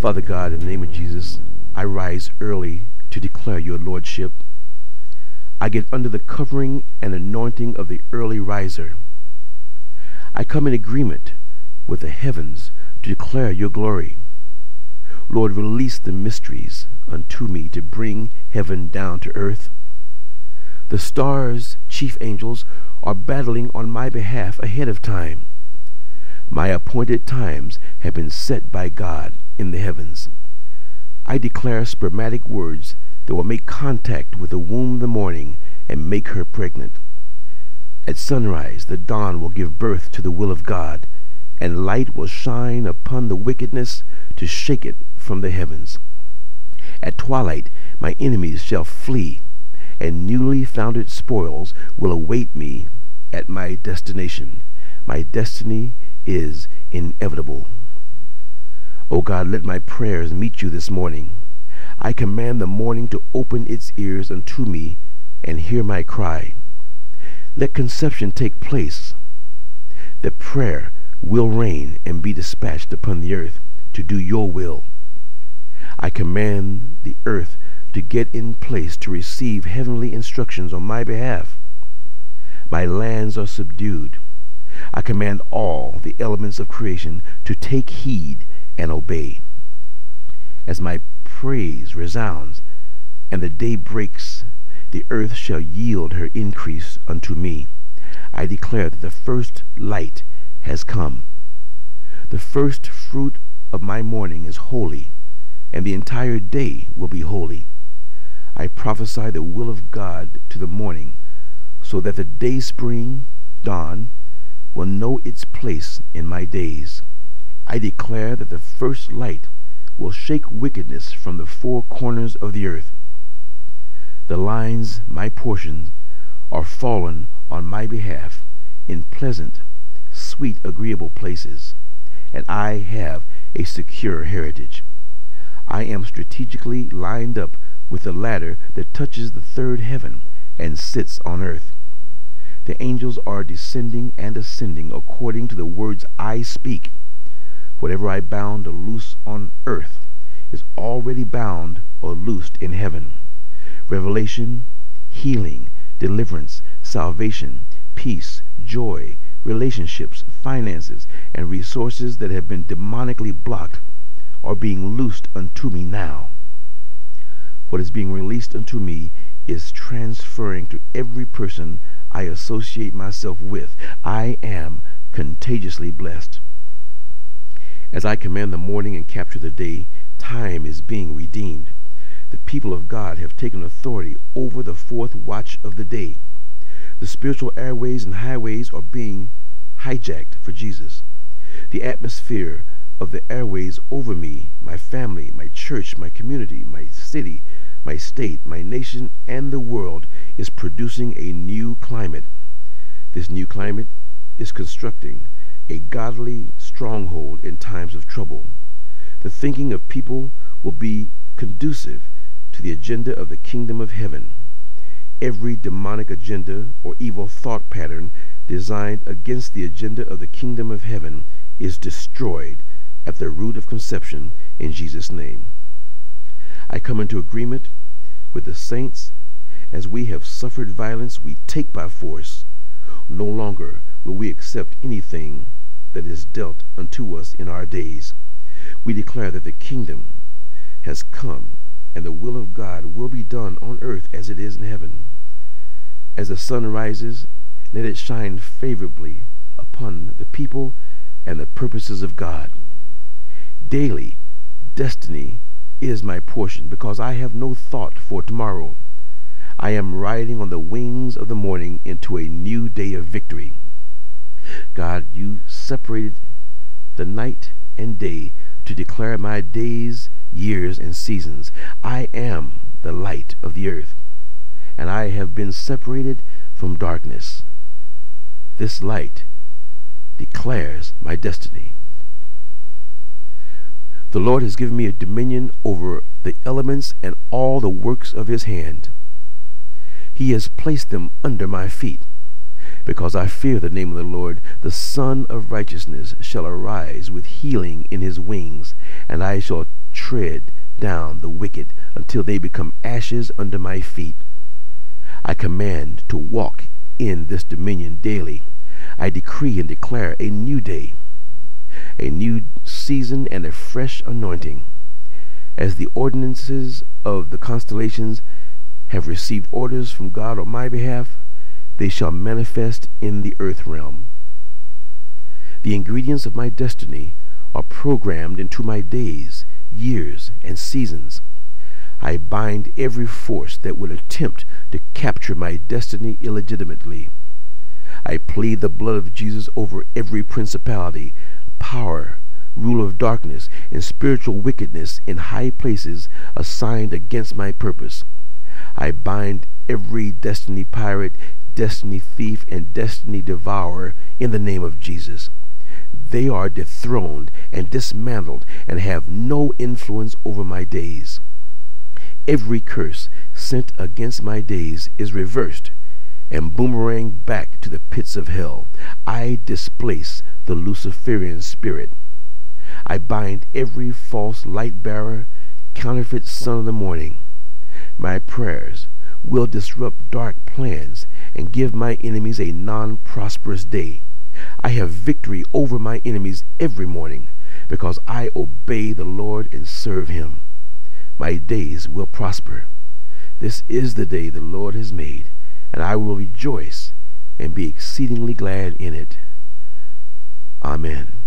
Father God, in the name of Jesus, I rise early to declare your lordship. I get under the covering and anointing of the early riser. I come in agreement with the heavens to declare your glory. Lord, release the mysteries unto me to bring heaven down to earth. The stars, chief angels, are battling on my behalf ahead of time. My appointed times have been set by God in the heavens. I declare spermatic words that will make contact with the womb in the morning and make her pregnant. At sunrise, the dawn will give birth to the will of God, and light will shine upon the wickedness to shake it from the heavens. At twilight, my enemies shall flee, and newly founded spoils will await me at my destination. My destiny is inevitable. O oh God, let my prayers meet you this morning. I command the morning to open its ears unto me and hear my cry. Let conception take place, that prayer will reign and be dispatched upon the earth to do your will. I command the earth to get in place to receive heavenly instructions on my behalf. My lands are subdued. I command all the elements of creation to take heed and obey. As my praise resounds and the day breaks, the earth shall yield her increase unto me. I declare that the first light has come. The first fruit of my morning is holy, and the entire day will be holy. I prophesy the will of God to the morning, so that the day spring dawn will know its place in my days. I declare that the first light will shake wickedness from the four corners of the earth. The lines, my portion, are fallen on my behalf in pleasant, sweet, agreeable places, and I have a secure heritage. I am strategically lined up with the ladder that touches the third heaven and sits on earth. The angels are descending and ascending according to the words I speak. Whatever I bound or loose on earth is already bound or loosed in heaven. Revelation, healing, deliverance, salvation, peace, joy, relationships, finances, and resources that have been demonically blocked are being loosed unto me now. What is being released unto me is transferring to every person I associate myself with. I am contagiously blessed. As I command the morning and capture the day, time is being redeemed. The people of God have taken authority over the fourth watch of the day. The spiritual airways and highways are being hijacked for Jesus. The atmosphere of the airways over me, my family, my church, my community, my city, my state, my nation, and the world is producing a new climate. This new climate is constructing a godly stronghold in times of trouble. The thinking of people will be conducive to the agenda of the kingdom of heaven. Every demonic agenda or evil thought pattern designed against the agenda of the kingdom of heaven is destroyed at the root of conception in Jesus' name. I come into agreement with the saints. As we have suffered violence, we take by force. No longer will we accept anything that is dealt unto us in our days. We declare that the kingdom has come and the will of God will be done on earth as it is in heaven. As the sun rises, let it shine favorably upon the people and the purposes of God. Daily, destiny is my portion because I have no thought for tomorrow. I am riding on the wings of the morning into a new day of victory. God, you separated the night and day to declare my days, years, and seasons. I am the light of the earth, and I have been separated from darkness. This light declares my destiny. The Lord has given me a dominion over the elements and all the works of his hand. He has placed them under my feet. Because I fear the name of the Lord, the Sun of Righteousness shall arise with healing in his wings, and I shall tread down the wicked until they become ashes under my feet. I command to walk in this dominion daily. I decree and declare a new day, a new season, and a fresh anointing. As the ordinances of the constellations have received orders from God on my behalf, they shall manifest in the earth realm. The ingredients of my destiny are programmed into my days, years, and seasons. I bind every force that would attempt to capture my destiny illegitimately. I plead the blood of Jesus over every principality, power, rule of darkness, and spiritual wickedness in high places assigned against my purpose. I bind every destiny pirate, destiny thief, and destiny devourer in the name of Jesus they are dethroned and dismantled and have no influence over my days. Every curse sent against my days is reversed and boomerang back to the pits of hell. I displace the Luciferian spirit. I bind every false light bearer, counterfeit son of the morning. My prayers will disrupt dark plans and give my enemies a non-prosperous day. I have victory over my enemies every morning because I obey the Lord and serve him. My days will prosper. This is the day the Lord has made, and I will rejoice and be exceedingly glad in it. Amen.